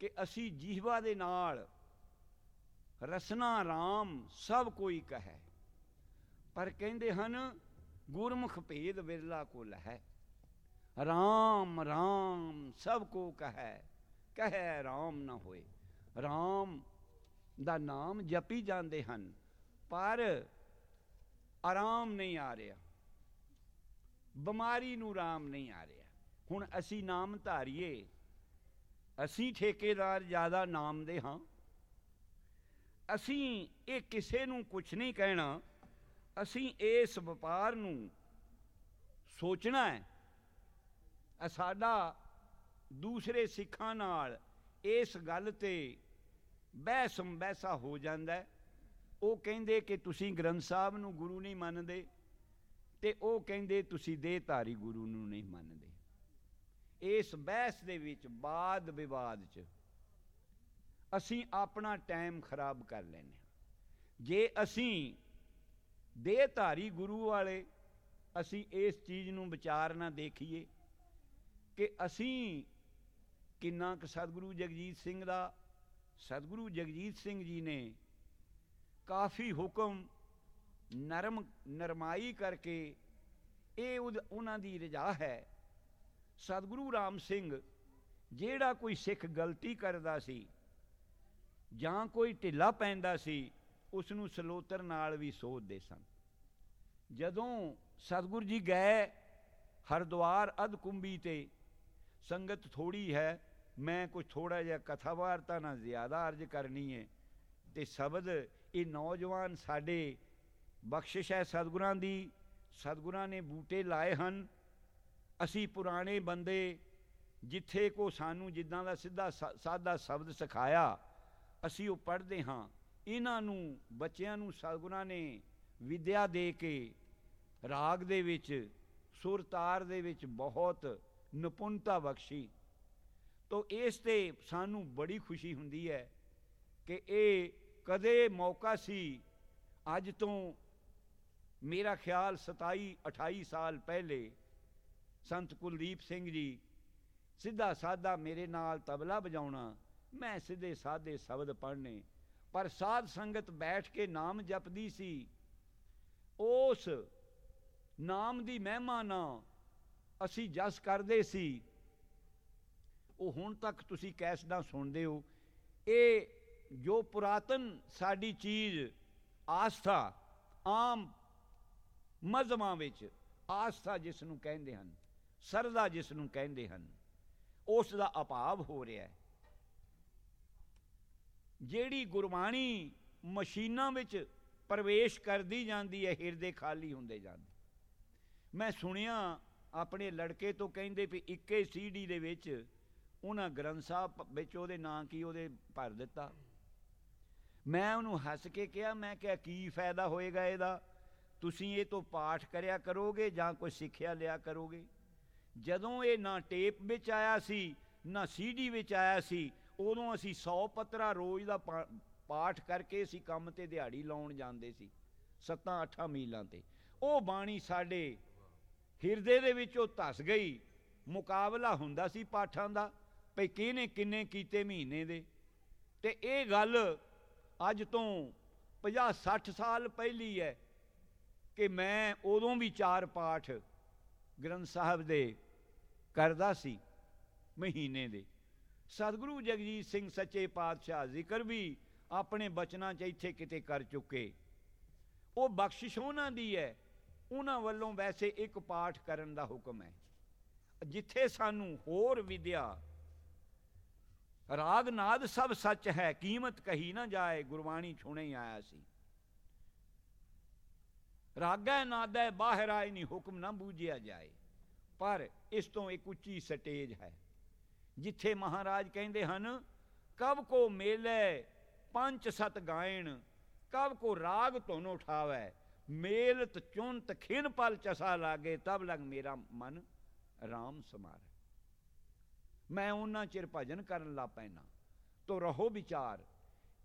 ਕਿ ਅਸੀਂ ਜੀਵਾ ਦੇ ਨਾਲ ਰਸਨਾ ਰਾਮ ਸਭ ਕੋਈ ਕਹੈ। ਪਰ ਕਹਿੰਦੇ ਹਨ, ਗੁਰਮੁਖ ਭੇਦ ਵਿਰਲਾ ਕੋਲ ਹੈ ਰਾਮ ਰਾਮ ਸਭ ਕੋ ਕਹੈ ਕਹੈ ਰਾਮ ਨਾ ਹੋਏ। ਰਾਮ ਦਾ ਨਾਮ ਜਪੀ ਜਾਂਦੇ ਹਨ, ਪਰ ਆਰਾਮ ਨਹੀਂ ਆ ਰਿਹਾ। ਬਿਮਾਰੀ ਨੂੰ ਰਾਮ ਨਹੀਂ ਆ ਰਿਹਾ। ਹੁਣ ਅਸੀਂ ਨਾਮ ਧਾਰੀਏ ਅਸੀਂ ਠੇਕੇਦਾਰ ਜ਼ਿਆਦਾ ਨਾਮ ਦੇ ਹਾਂ। ਅਸੀਂ ਇਹ ਕਿਸੇ ਨੂੰ ਕੁਝ ਨਹੀਂ ਕਹਿਣਾ। ਅਸੀਂ ਇਸ ਵਪਾਰ ਨੂੰ ਸੋਚਣਾ ਹੈ। ਸਾਡਾ ਦੂਸਰੇ ਸਿੱਖਾਂ ਨਾਲ ਇਸ ਗੱਲ ਤੇ ਬਹਿਸ ਬੈਸਾ ਹੋ ਜਾਂਦਾ ਹੈ। ਉਹ ਕਹਿੰਦੇ ਕਿ ਤੁਸੀਂ ਗ੍ਰੰਥ ਸਾਹਿਬ ਨੂੰ ਗੁਰੂ ਨਹੀਂ ਮੰਨਦੇ ਤੇ ਉਹ ਕਹਿੰਦੇ ਤੁਸੀਂ ਦੇਹਧਾਰੀ ਗੁਰੂ ਨੂੰ ਨਹੀਂ ਮੰਨਦੇ। ਇਸ ਬਹਿਸ ਦੇ ਵਿੱਚ ਬਾਦ ਵਿਵਾਦ 'ਚ ਅਸੀਂ ਆਪਣਾ ਟਾਈਮ ਖਰਾਬ ਕਰ ਲੈਨੇ ਹਾਂ। ਜੇ ਅਸੀਂ ਦੇਹਧਾਰੀ ਗੁਰੂ ਵਾਲੇ ਅਸੀਂ ਇਸ ਚੀਜ਼ ਨੂੰ ਵਿਚਾਰ ਨਾ ਦੇਖੀਏ ਕਿ ਅਸੀਂ ਕਿੰਨਾ ਕੁ ਸਤਿਗੁਰੂ ਜਗਜੀਤ ਸਿੰਘ ਦਾ, ਸਤਿਗੁਰੂ ਜਗਜੀਤ ਸਿੰਘ ਜੀ ਨੇ ਕਾਫੀ ਹੁਕਮ ਨਰਮ, ਨਰਮਾਈ ਕਰਕੇ ਇਹ ਉਹਨਾਂ ਦੀ ਰਜਾ ਹੈ। ਸਤਿਗੁਰੂ ਰਾਮ ਸਿੰਘ ਜਿਹੜਾ ਕੋਈ ਸਿੱਖ ਗਲਤੀ ਕਰਦਾ ਸੀ ਜਾਂ ਕੋਈ ਢਿੱਲਾ ਪੈਂਦਾ ਸੀ ਉਸ ਨੂੰ ਸਲੋਤਰ ਨਾਲ ਵੀ ਸੋਧਦੇ ਸਨ। ਜਦੋਂ ਸਤਿਗੁਰੂ ਜੀ ਗਏ ਹਰਦੁਆਰ ਅਧ ਕੁੰਭੀ ਤੇ, ਸੰਗਤ ਥੋੜੀ ਹੈ, ਮੈਂ ਕੁਝ ਥੋੜਾ ਜਿਹਾ ਕਥਾ ਵਾਰਤਾ ਨਾਲ ਜ਼ਿਆਦਾ ਅਰਜ ਕਰਨੀ ਹੈ ਤੇ ਸ਼ਬਦ, ਇਹ ਨੌਜਵਾਨ ਸਾਡੇ ਬਖਸ਼ਿਸ਼ ਹੈ ਸਤਿਗੁਰਾਂ ਦੀ, ਸਤਿਗੁਰਾਂ ਨੇ ਬੂਟੇ ਲਾਏ ਹਨ ਅਸੀਂ ਪੁਰਾਣੇ ਬੰਦੇ ਜਿੱਥੇ ਕੋ ਸਾਨੂੰ ਜਿੱਦਾਂ ਦਾ ਸਿੱਧਾ ਸਾਦਾ ਸ਼ਬਦ ਸਿਖਾਇਆ, ਅਸੀਂ ਉਹ ਪੜ੍ਹਦੇ ਹਾਂ। ਇਹਨਾਂ ਨੂੰ, ਬੱਚਿਆਂ ਨੂੰ ਸਤਿਗੁਰਾਂ ਨੇ ਵਿਦਿਆ ਦੇ ਕੇ ਰਾਗ ਦੇ ਵਿੱਚ ਸੁਰ ਤਾਰ ਦੇ ਵਿੱਚ ਬਹੁਤ ਨਿਪੁੰਨਤਾ ਬਖਸ਼ੀ। ਤੋ ਇਸ ਤੇ ਸਾਨੂੰ ਬੜੀ ਖੁਸ਼ੀ ਹੁੰਦੀ ਹੈ ਕਿ ਇਹ ਕਦੇ ਮੌਕਾ ਸੀ, ਅੱਜ ਤੋਂ ਮੇਰਾ ਖਿਆਲ 27 28 ਸਾਲ ਪਹਿਲੇ ਸੰਤ ਕੁਲਦੀਪ ਸਿੰਘ ਜੀ, ਸਿੱਧਾ ਸਾਦਾ ਮੇਰੇ ਨਾਲ ਤਬਲਾ ਵਜਾਉਣਾ, ਮੈਂ ਸਿੱਧੇ ਸਾਦੇ ਸ਼ਬਦ ਪੜ੍ਹਨੇ। ਪਰ ਸਾਧ ਸੰਗਤ ਬੈਠ ਕੇ ਨਾਮ ਜਪਦੀ ਸੀ। ਉਸ ਨਾਮ ਦੀ ਮਹਿਮਾ ਨਾ ਅਸੀਂ ਜਸ ਕਰਦੇ ਸੀ। ਉਹ ਹੁਣ ਤੱਕ ਤੁਸੀਂ ਕੈਸਟਾਂ ਸੁਣਦੇ ਹੋ। ਇਹ ਜੋ ਪੁਰਾਤਨ ਸਾਡੀ ਚੀਜ਼, ਆਸਥਾ, ਆਮ ਮਜ਼ਮਾਂ ਵਿੱਚ, ਆਸਥਾ ਜਿਸ ਨੂੰ ਕਹਿੰਦੇ ਹਨ ਸਰਦਾ ਜਿਸ ਨੂੰ ਕਹਿੰਦੇ ਹਨ, ਉਸ ਦਾ ਅਭਾਵ ਹੋ ਰਿਹਾ ਹੈ। ਜਿਹੜੀ ਗੁਰਬਾਣੀ ਮਸ਼ੀਨਾਂ ਵਿੱਚ ਪ੍ਰਵੇਸ਼ ਕਰਦੀ ਜਾਂਦੀ ਹੈ, ਹਿਰਦੇ ਖਾਲੀ ਹੁੰਦੇ ਜਾਂਦੇ। ਮੈਂ ਸੁਣਿਆ ਆਪਣੇ ਲੜਕੇ ਤੋਂ ਕਹਿੰਦੇ ਵੀ ਇੱਕੇ ਸੀਡੀ ਦੇ ਵਿੱਚ ਉਹਨਾਂ ਗ੍ਰੰਥ ਸਾਹਿਬ ਵਿੱਚ ਉਹਦੇ ਨਾਂ ਕੀ, ਉਹਦੇ ਭਰ ਦਿੱਤਾ। ਮੈਂ ਉਹਨੂੰ ਹੱਸ ਕੇ ਕਿਹਾ, ਮੈਂ ਕਿਹਾ, ਕੀ ਫਾਇਦਾ ਹੋਏਗਾ ਇਹਦਾ? ਤੁਸੀਂ ਇਹ ਤੋਂ ਪਾਠ ਕਰਿਆ ਕਰੋਗੇ ਜਾਂ ਕੋਈ ਸਿੱਖਿਆ ਲਿਆ ਕਰੋਗੇ? ਜਦੋਂ ਇਹ ਨਾ ਟੇਪ ਵਿੱਚ ਆਇਆ ਸੀ, ਨਾ ਸੀਡੀ ਵਿੱਚ ਆਇਆ ਸੀ, ਉਦੋਂ ਅਸੀਂ 100 ਪੱਤਰਾ ਰੋਜ਼ ਦਾ ਪਾਠ ਕਰਕੇ ਅਸੀਂ ਕੰਮ ਤੇ ਦਿਹਾੜੀ ਲਾਉਣ ਜਾਂਦੇ ਸੀ 7-8 ਮੀਲਾਂ ਤੇ। ਉਹ ਬਾਣੀ ਸਾਡੇ ਹਿਰਦੇ ਦੇ ਵਿੱਚ ਉਹ ਧਸ ਗਈ। ਮੁਕਾਬਲਾ ਹੁੰਦਾ ਸੀ ਪਾਠਾਂ ਦਾ, ਭਈ ਕਿਹਨੇ ਕਿੰਨੇ ਕੀਤੇ ਮਹੀਨੇ ਦੇ। ਤੇ ਇਹ ਗੱਲ ਅੱਜ ਤੋਂ 50 60 ਸਾਲ ਪਹਿਲੀ ਹੈ ਕਿ ਮੈਂ ਉਦੋਂ ਵੀ ਚਾਰ ਪਾਠ ਗ੍ਰੰਥ ਸਾਹਿਬ ਦੇ ਕਰਦਾ ਸੀ ਮਹੀਨੇ ਦੇ। ਸਤਿਗੁਰੂ ਜਗਜੀਤ ਸਿੰਘ ਸੱਚੇ ਪਾਤਸ਼ਾਹ ਜ਼ਿਕਰ ਵੀ ਆਪਣੇ ਬਚਨਾਂ 'ਚ ਇੱਥੇ ਕਿਤੇ ਕਰ ਚੁੱਕੇ। ਉਹ ਬਖਸ਼ਿਸ਼ ਉਹਨਾਂ ਦੀ ਹੈ, ਉਹਨਾਂ ਵੱਲੋਂ ਵੈਸੇ ਇੱਕ ਪਾਠ ਕਰਨ ਦਾ ਹੁਕਮ ਹੈ। ਜਿੱਥੇ ਸਾਨੂੰ ਹੋਰ ਵਿਦਿਆ, ਰਾਗ ਨਾਦ ਸਭ ਸੱਚ ਹੈ, ਕੀਮਤ ਕਹੀ ਨਾ ਜਾਏ, ਗੁਰਬਾਣੀ ਛੁਣੇ ਹੀ ਆਇਆ ਸੀ। ਰਾਗੈ ਨਾਦੈ, ਬਾਹਰ ਆਏ ਨਹੀਂ ਹੁਕਮ ਨਾ ਬੂਝਿਆ ਜਾਏ। ਪਰ ਇਸ ਤੋਂ ਇੱਕ ਉੱਚੀ ਸਟੇਜ ਹੈ, ਜਿੱਥੇ ਮਹਾਰਾਜ ਕਹਿੰਦੇ ਹਨ, ਕਬ ਕੋ ਮੇਲੇ ਪੰਜ ਸਤ ਗਾਇਣ, ਕਬ ਕੋ ਰਾਗ ਧੁਨ ਉਠਾਵੇ, ਮੇਲਤ ਚੁੰਤ ਖਿਨ ਪਲ ਚਸਾ ਲਾਗੇ, ਤਬ ਲਗ ਮੇਰਾ ਮਨ ਰਾਮ ਸਮਾਰ। ਮੈਂ ਉਹਨਾਂ ਚਿਰ ਭਜਨ ਕਰਨ ਲਾ ਪੈਣਾ ਤੋ ਰਹੋ ਵਿਚਾਰ।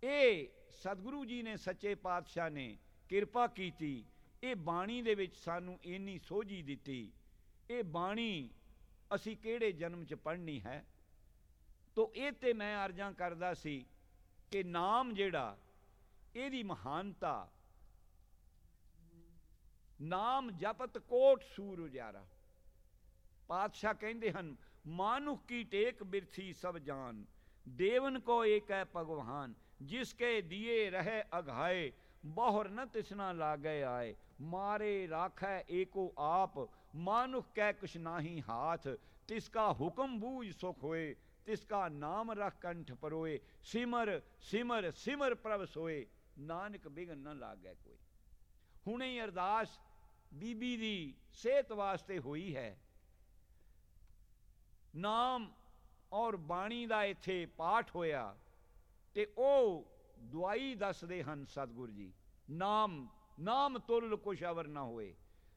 ਇਹ ਸਤਿਗੁਰੂ ਜੀ ਨੇ ਸੱਚੇ ਪਾਤਸ਼ਾਹ ਨੇ ਕਿਰਪਾ ਕੀਤੀ, ਇਹ ਬਾਣੀ ਦੇ ਵਿੱਚ ਸਾਨੂੰ ਇੰਨੀ ਸੋਝੀ ਦਿੱਤੀ ਇਹ ਬਾਣੀ ਅਸੀਂ ਕਿਹੜੇ ਜਨਮ 'ਚ ਪੜ੍ਹਨੀ ਹੈ? ਤੋ ਇਹ ਤੇ ਮੈਂ ਅਰਜ਼ਾਂ ਕਰਦਾ ਸੀ ਕਿ ਨਾਮ ਜਿਹੜਾ, ਇਹਦੀ ਮਹਾਨਤਾ। ਨਾਮ ਜਪਤ ਕੋਟ ਸੂਰ ਉਜਾਰਾ। ਪਾਤਸ਼ਾਹ ਕਹਿੰਦੇ ਹਨ, ਮਾਨੁਖ ਕੀ ਟੇਕ ਬਿਰਥੀ ਸਭ ਜਾਨ, ਦੇਵਨ ਕੋ ਏਕ ਹੈ ਭਗਵਾਨ, ਜਿਸ ਕੇ ਦਿਏ ਰਹੇ ਅਘਾਏ ਬਹੁਰ ਨ ਤਿਸਨਾ ਲਾਗੇ ਆਏ, ਮਾਰੇ ਰਾਖੈ ਏਕੋ ਆਪ ਮਾਨੁਖ ਕਹਿ ਕੁਛ ਨਾਹੀ ਹਾਥ ਤਿਸਕਾ ਹੁਕਮ ਬੂਝ ਸੁਖ ਹੋਏ ਤਿਸਕਾ ਨਾਮ ਰਖ ਕੰਠ ਪਰੋਏ ਸਿਮਰ ਸਿਮਰ ਸਿਮਰ ਪ੍ਰਭ ਸੋਏ ਨਾਨਕ ਬਿਗਨ ਨਾ ਲਾਗੈ ਕੋਈ ਹੁਣੇ ਹੀ ਅਰਦਾਸ ਬੀਬੀ ਦੀ ਸਿਹਤ ਵਾਸਤੇ ਹੋਈ ਹੈ ਨਾਮ ਔਰ ਬਾਣੀ ਦਾ ਇੱਥੇ ਪਾਠ ਹੋਇਆ ਤੇ ਉਹ ਦਵਾਈ ਦੱਸਦੇ ਹਨ ਸਤਿਗੁਰੂ ਜੀ ਨਾਮ ਨਾਮ ਤੁਲ ਕੁਛ ਅਵਰ ਨਾ ਹੋਏ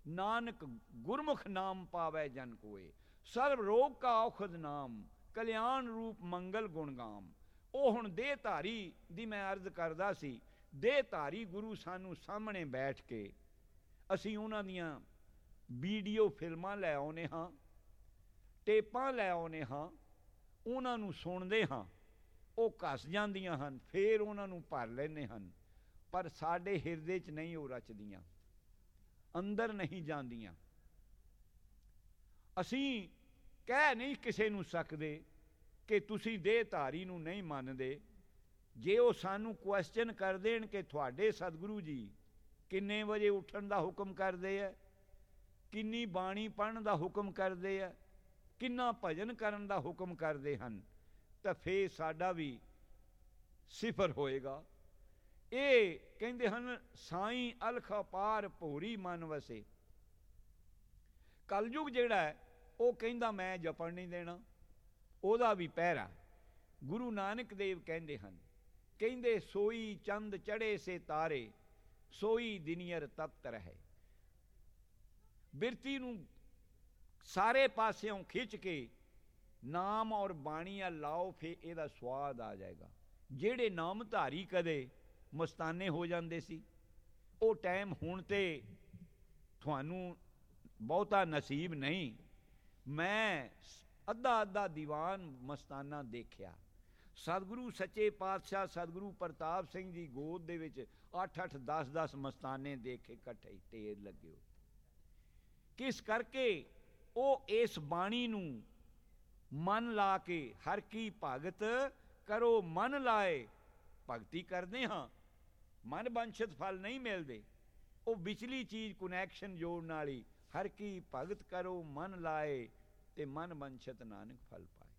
ਨਾਨਕ ਗੁਰਮੁਖ ਨਾਮ ਪਾਵੇ ਜਨ ਕੋਏ, ਸਰਬ ਰੋਗ ਕਾ ਔਖਦ ਨਾਮ, ਕਲਿਆਣ ਰੂਪ ਮੰਗਲ ਗੁਣਗਾਮ ਉਹ ਹੁਣ ਦੇਹ ਧਾਰੀ ਦੀ ਮੈਂ ਅਰਜ਼ ਕਰਦਾ ਸੀ ਦੇਹ ਧਾਰੀ ਗੁਰੂ ਸਾਨੂੰ ਸਾਹਮਣੇ ਬੈਠ ਕੇ ਅਸੀਂ ਉਹਨਾਂ ਦੀਆਂ ਵੀਡੀਓ ਫਿਲਮਾਂ ਲੈ ਆਉਨੇ ਹਾਂ, ਟੇਪਾਂ ਲੈ ਆਉਨੇ ਹਾਂ, ਉਹਨਾਂ ਨੂੰ ਸੁਣਦੇ ਹਾਂ, ਉਹ ਘਸ ਜਾਂਦੀਆਂ ਹਨ, ਫੇਰ ਉਹਨਾਂ ਨੂੰ ਭਰ ਲੈਨੇ ਹਨ, ਪਰ ਸਾਡੇ ਹਿਰਦੇ 'ਚ ਨਹੀਂ ਉਹ ਰਚਦੀਆਂ। ਅੰਦਰ ਨਹੀਂ ਜਾਂਦੀਆਂ। ਅਸੀਂ ਕਹਿ ਨਹੀਂ ਕਿਸੇ ਨੂੰ ਸਕਦੇ ਕਿ ਤੁਸੀਂ ਦੇਹ ਧਾਰੀ ਨੂੰ ਨਹੀਂ ਮੰਨਦੇ। ਜੇ ਉਹ ਸਾਨੂੰ ਕੁਐਸਚਨ ਕਰ ਦੇਣ ਕਿ ਤੁਹਾਡੇ ਸਤਿਗੁਰੂ ਜੀ ਕਿੰਨੇ ਵਜੇ ਉੱਠਣ ਦਾ ਹੁਕਮ ਕਰਦੇ ਆ, ਕਿੰਨੀ ਬਾਣੀ ਪੜਨ ਦਾ ਹੁਕਮ ਕਰਦੇ ਆ, ਕਿੰਨਾ ਭਜਨ ਕਰਨ ਦਾ ਹੁਕਮ ਕਰਦੇ ਹਨ, ਤਾਂ ਫੇਰ ਸਾਡਾ ਵੀ ਸਿਫਰ ਹੋਏਗਾ। ਇਹ ਕਹਿੰਦੇ ਹਨ, ਸਾਈ ਅਲਖ ਪਾਰ ਭੋਰੀ ਮਨ ਵਸੇ। ਕਲਯੁਗ ਜਿਹੜਾ ਹੈ, ਉਹ ਕਹਿੰਦਾ ਮੈਂ ਜਪਣ ਨਹੀਂ ਦੇਣਾ। ਉਹਦਾ ਵੀ ਪਹਿਰਾ। ਗੁਰੂ ਨਾਨਕ ਦੇਵ ਕਹਿੰਦੇ ਹਨ, ਕਹਿੰਦੇ ਸੋਈ ਚੰਦ ਚੜੇ ਸੇ ਤਾਰੇ, ਸੋਈ ਦਿਨੀਅਰ ਤਪਤ ਰਹੇ। ਬਿਰਤੀ ਨੂੰ ਸਾਰੇ ਪਾਸਿਓਂ ਖਿੱਚ ਕੇ ਨਾਮ ਔਰ ਬਾਣੀਆਂ ਲਾਓ ਫੇ ਇਹਦਾ ਸਵਾਦ ਆ ਜਾਏਗਾ। ਜਿਹੜੇ ਨਾਮ ਧਾਰੀ ਕਦੇ ਮਸਤਾਨੇ ਹੋ ਜਾਂਦੇ ਸੀ। ਉਹ ਟਾਈਮ ਹੁਣ ਤੇ ਤੁਹਾਨੂੰ ਬਹੁਤਾ ਨਸੀਬ ਨਹੀਂ। ਮੈਂ ਅੱਧਾ ਅੱਧਾ ਦੀਵਾਨ ਮਸਤਾਨਾ ਦੇਖਿਆ। ਸਤਿਗੁਰੂ ਸੱਚੇ ਪਾਤਸ਼ਾਹ ਸਤਿਗੁਰੂ ਪ੍ਰਤਾਪ ਸਿੰਘ ਦੀ ਗੋਦ ਦੇ ਵਿੱਚ 8 8 10 10 ਮਸਤਾਨੇ ਦੇਖੇ ਇਕੱਠੇ ਢੇਰ ਲੱਗੇ ਕਿਸ ਕਰਕੇ ਉਹ ਇਸ ਬਾਣੀ ਨੂੰ ਮਨ ਲਾ ਕੇ ਹਰ ਕੀ ਭਗਤ ਕਰੋ ਮਨ ਲਾਏ, ਭਗਤੀ ਕਰਦੇ ਹਾਂ। ਮਨ ਬੰਛਤ ਫਲ ਨਹੀਂ ਮਿਲਦੇ। ਉਹ ਵਿਚਲੀ ਚੀਜ਼ ਕਨੈਕਸ਼ਨ ਜੋੜਨ ਵਾਲੀ, ਹਰ ਕੀ ਭਗਤ ਕਰੋ, ਮਨ ਲਾਏ ਤੇ ਮਨ ਬੰਛਤ ਨਾਨਕ ਫਲ ਪਾਏ।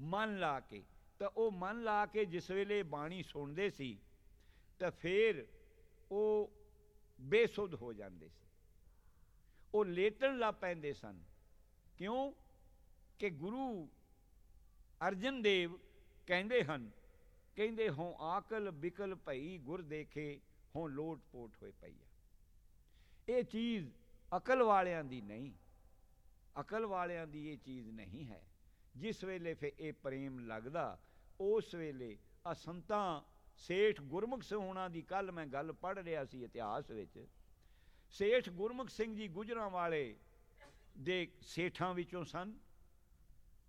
ਮਨ ਲਾ ਕੇ, ਤਾਂ ਉਹ ਮਨ ਲਾ ਕੇ ਜਿਸ ਵੇਲੇ ਬਾਣੀ ਸੁਣਦੇ ਸੀ, ਤਾਂ ਫੇਰ ਉਹ ਬੇਸੁੱਧ ਹੋ ਜਾਂਦੇ ਸੀ। ਉਹ ਲੇਟਣ ਲੱਗ ਪੈਂਦੇ ਸਨ। ਕਿਉਂ? ਕਿ ਗੁਰੂ ਅਰਜਨ ਦੇਵ ਕਹਿੰਦੇ ਹਨ ਕਹਿੰਦੇ ਹੋਂ ਆਕਲ ਬਿਕਲ ਭਈ ਗੁਰ ਦੇਖੇ ਹੋਂ ਲੋਟ ਪੋਟ ਹੋਏ ਪਈਆ ਇਹ ਚੀਜ਼ ਅਕਲ ਵਾਲਿਆਂ ਦੀ ਨਹੀਂ। ਅਕਲ ਵਾਲਿਆਂ ਦੀ ਇਹ ਚੀਜ਼ ਨਹੀਂ ਹੈ। ਜਿਸ ਵੇਲੇ ਫੇ ਇਹ ਪ੍ਰੇਮ ਲੱਗਦਾ, ਉਸ ਵੇਲੇ ਅਸੰਤਾਂ ਸੇਠ ਗੁਰਮੁਖ ਸਿੰਘ ਹੋਣਾ ਦੀ ਕੱਲ ਮੈਂ ਗੱਲ ਪੜ੍ਹ ਰਿਹਾ ਸੀ ਇਤਿਹਾਸ ਵਿੱਚ। ਸੇਠ ਗੁਰਮੁਖ ਸਿੰਘ ਜੀ ਗੁਜਰਾਂ ਵਾਲੇ ਦੇ ਸੇਠਾਂ ਵਿੱਚੋਂ ਸਨ।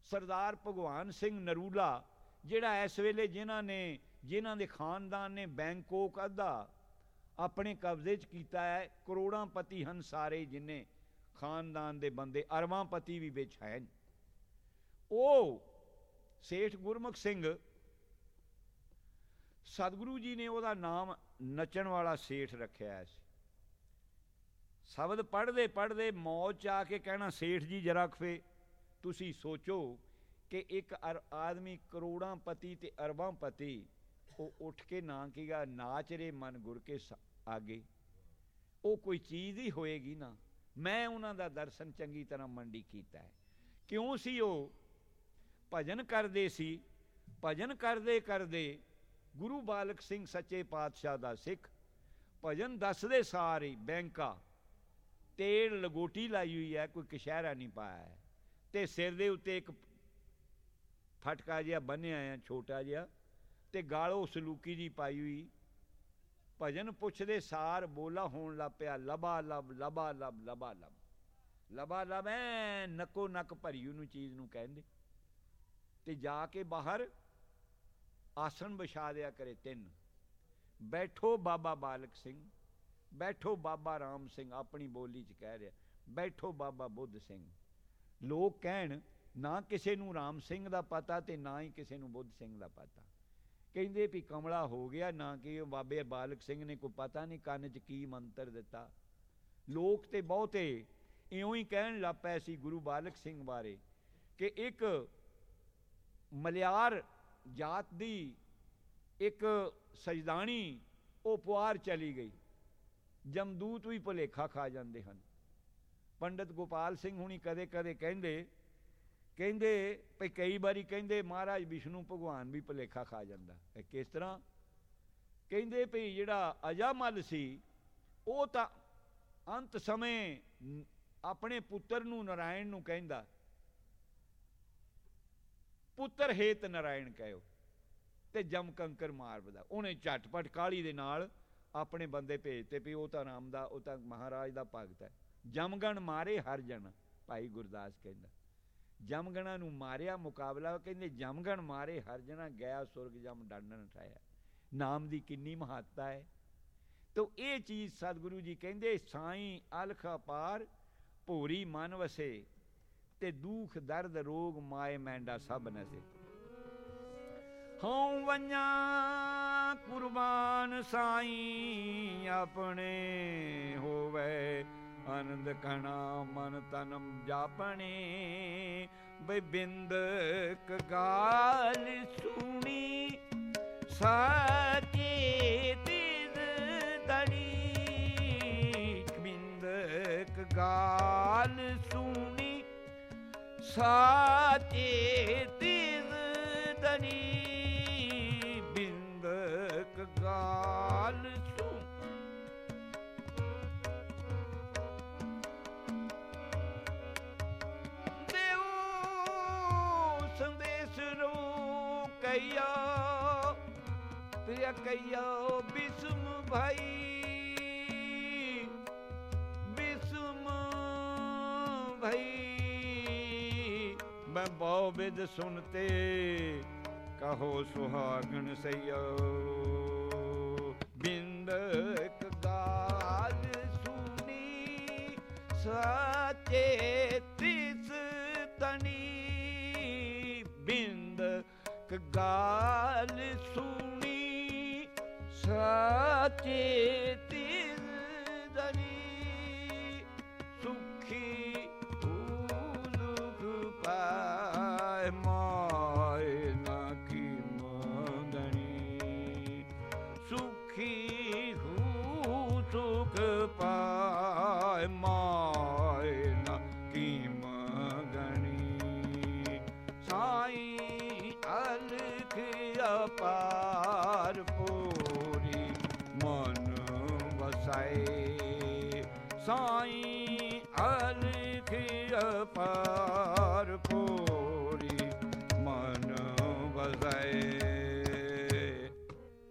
ਸਰਦਾਰ ਭਗਵਾਨ ਸਿੰਘ ਨਰੂਲਾ ਜਿਹੜਾ ਇਸ ਵੇਲੇ ਜਿਨ੍ਹਾਂ ਨੇ, ਜਿਨ੍ਹਾਂ ਦੇ ਖਾਨਦਾਨ ਨੇ ਬੈਂਕੋਕ ਅੱਧਾ ਆਪਣੇ ਕਬਜ਼ੇ 'ਚ ਕੀਤਾ ਹੈ, ਕਰੋੜਾਂ ਪਤੀ ਹਨ ਸਾਰੇ ਜਿੰਨੇ ਖਾਨਦਾਨ ਦੇ ਬੰਦੇ ਅਰਵਾਂ ਪਤੀ ਵੀ ਵਿੱਚ ਹੈ। ਉਹ ਸੇਠ ਗੁਰਮੁਖ ਸਿੰਘ, ਸਤਿਗੁਰੂ ਜੀ ਨੇ ਉਹਦਾ ਨਾਮ ਨੱਚਣ ਵਾਲਾ ਸੇਠ ਰੱਖਿਆ ਸੀ ਸ਼ਬਦ ਪੜ੍ਹਦੇ ਪੜ੍ਹਦੇ ਮੌਜ ਚ ਆ ਕੇ ਕਹਿਣਾ, ਸੇਠ ਜੀ ਜਰਾ ਖਫੇ ਤੁਸੀਂ ਸੋਚੋ ਕਿ ਇੱਕ ਆਦਮੀ ਕਰੋੜਾਂ ਪਤੀ ਤੇ ਅਰਬਾਂ ਪਤੀ, ਉਹ ਉੱਠ ਕੇ ਨਾ ਕੀਗਾ ਨਾਚ ਰੇ ਮਨ ਗੁਰ ਕੇ ਆਗੇ। ਉਹ ਕੋਈ ਚੀਜ਼ ਹੀ ਹੋਏਗੀ ਨਾ। ਮੈਂ ਉਹਨਾਂ ਦਾ ਦਰਸ਼ਨ ਚੰਗੀ ਤਰ੍ਹਾਂ ਮੰਡੀ ਕੀਤਾ ਹੈ। ਕਿਉਂ ਸੀ ਉਹ? ਭਜਨ ਕਰਦੇ ਸੀ। ਭਜਨ ਕਰਦੇ ਕਰਦੇ ਗੁਰੂ ਬਾਲਕ ਸਿੰਘ ਸੱਚੇ ਪਾਤਸ਼ਾਹ ਦਾ ਸਿੱਖ। ਭਜਨ ਦੱਸਦੇ ਸਾਰੇ ਬੈਂਕਾ। ਤੇੜ ਲਗੋਟੀ ਲਾਈ ਹੋਈ ਹੈ, ਕੋਈ ਕਸ਼ਹਿਰਾ ਨਹੀਂ ਪਾਇਆ ਹੈ। ਤੇ ਸਿਰ ਦੇ ਉੱਤੇ ਇੱਕ ਫਟਕਾ ਜਿਹਾ ਬੰਨਿਆ ਆ, ਛੋਟਾ ਜਿਹਾ, ਤੇ ਗਾਲੋ ਸਲੂਕੀ ਜੀ ਪਾਈ ਹੋਈ। ਭਜਨ ਪੁੱਛਦੇ ਸਾਰ ਬੋਲਾ ਹੋਣ ਲੱਗ ਪਿਆ ਲਬਾ ਲਬ ਲਬਾ ਲਬ ਲਬਾ ਲਬ ਲਬਾ ਲਬ ਐ, ਨਕੋ ਨਕ ਭਰੀ ਉਹਨੂੰ ਚੀਜ਼ ਨੂੰ ਕਹਿੰਦੇ ਤੇ ਜਾ ਕੇ ਬਾਹਰ ਆਸਣ ਵਿਛਾ ਦਿਆ ਕਰੇ ਤਿੰਨ। ਬੈਠੋ ਬਾਬਾ ਬਾਲਕ ਸਿੰਘ, ਬੈਠੋ ਬਾਬਾ ਰਾਮ ਸਿੰਘ, ਆਪਣੀ ਬੋਲੀ 'ਚ ਕਹਿ ਰਿਹਾ, ਬੈਠੋ ਬਾਬਾ ਬੁੱਧ ਸਿੰਘ। ਲੋਕ ਕਹਿਣ ਨਾ ਕਿਸੇ ਨੂੰ ਰਾਮ ਸਿੰਘ ਦਾ ਪਤਾ ਤੇ ਨਾ ਹੀ ਕਿਸੇ ਨੂੰ ਬੁੱਧ ਸਿੰਘ ਦਾ ਪਤਾ। ਕਹਿੰਦੇ ਵੀ ਕਮਲਾ ਹੋ ਗਿਆ, ਨਾ ਕਿ ਉਹ ਬਾਬੇ ਬਾਲਕ ਸਿੰਘ ਨੇ ਕੋਈ ਪਤਾ ਨਹੀਂ ਕੰਨ 'ਚ ਕੀ ਮੰਤਰ ਦਿੱਤਾ। ਲੋਕ ਤੇ ਬਹੁਤੇ ਇਉਂ ਹੀ ਕਹਿਣ ਲੱਗ ਪਏ ਸੀ ਗੁਰੂ ਬਾਲਕ ਸਿੰਘ ਬਾਰੇ ਕਿ ਇੱਕ ਮਲਿਆਰ ਜਾਤ ਦੀ ਇੱਕ ਸਜਦਾਣੀ ਉਹ ਪੁਆਰ ਚਲੀ ਗਈ। ਜਮਦੂਤ ਵੀ ਭੁਲੇਖਾ ਖਾ ਜਾਂਦੇ ਹਨ। ਪੰਡਤ ਗੋਪਾਲ ਸਿੰਘ ਹੁਣੀ ਕਦੇ ਕਦੇ ਕਹਿੰਦੇ ਕਹਿੰਦੇ ਭਈ ਕਈ ਵਾਰੀ ਕਹਿੰਦੇ ਮਹਾਰਾਜ ਵਿਸ਼ਨੂੰ ਭਗਵਾਨ ਵੀ ਭੁਲੇਖਾ ਖਾ ਜਾਂਦਾ। ਇਹ ਕਿਸ ਤਰ੍ਹਾਂ? ਕਹਿੰਦੇ ਭਈ ਜਿਹੜਾ ਅਜਾਮਲ ਸੀ, ਉਹ ਤਾਂ ਅੰਤ ਸਮੇਂ ਆਪਣੇ ਪੁੱਤਰ ਨੂੰ ਨਾਰਾਇਣ ਨੂੰ ਕਹਿੰਦਾ। ਪੁੱਤਰ ਹੇਤ ਨਾਰਾਇਣ ਕਹਿਓ ਤੇ ਜਮ ਕੰਕਰ ਮਾਰ ਬਦਾ ਉਹਨੇ ਝਟਪਟ ਕਾਲੀ ਦੇ ਨਾਲ ਆਪਣੇ ਬੰਦੇ ਭੇਜਤੇ ਵੀ ਉਹ ਤਾਂ ਰਾਮ ਦਾ, ਉਹ ਤਾਂ ਮਹਾਰਾਜ ਦਾ ਭਗਤ ਹੈ। ਜਮਗਣ ਮਾਰੇ ਹਰ ਜਨ ਭਾਈ ਗੁਰਦਾਸ ਕਹਿੰਦਾ। ਜਮਗਣਾ ਨੂੰ ਮਾਰਿਆ ਮੁਕਾਬਲਾ ਕਹਿੰਦੇ ਜਮਗਣ ਮਾਰੇ, ਹਰ ਜਣਾ ਗਿਆ, ਸੁਰਗ ਜਮ ਡਾਂਡਣ ਠਾਇਆ ਨਾਮ ਦੀ ਕਿੰਨੀ ਮਹੱਤਤਾ ਹੈ। ਤੋ ਇਹ ਚੀਜ਼ ਸਤਿਗੁਰੂ ਜੀ ਕਹਿੰਦੇ, ਸਾਈਂ ਅਲਖ ਅਪਾਰ ਭੋਰੀ ਮਨ ਵਸੇ, ਤੇ ਦੁਖ, ਦਰਦ, ਰੋਗ, ਮਾਏ ਮੈਂਡਾ ਸਭ ਨਸੇ ਹਉ ਵੰਨਾ ਕੁਰਬਾਨ ਸਾਈਂ ਆਪਣੇ ਹੋਵੇ। ਆਨੰਦ ਕਣਾ ਮਨ ਤਨਮ ਜਾਪਣੇ, ਬਈ ਬਿੰਦ ਕਗਾਲ ਸੁਣੀ। ਸਾਚੇ ਤਿਦ ਦੜੀ ਬਿੰਦ ਕਗਾਲ ਸੁਣੀ। ਸਾਚੇ ਪ੍ਰਿਆ ਕਈਆ ਬਿਸਮ ਭਾਈ ਬਿਸਮ ਭਾਈ। ਮੈਂ ਬਹੁ ਬਿਦ ਸੁਨਤੇ, ਕਹੋ ਸੁਹਾਗਣ ਸਈਓ। ਬਿੰਦਕ ਗਾਲ ਸੁਨੀ, ਸਾਚੇ ਤਿਸ ਤਣੀ ਬਿੰਦਕ ਗਾਲ ਸੁਨੀ चे तिनि सुखी दुख पखि मणि सुखी हु सुख पाय म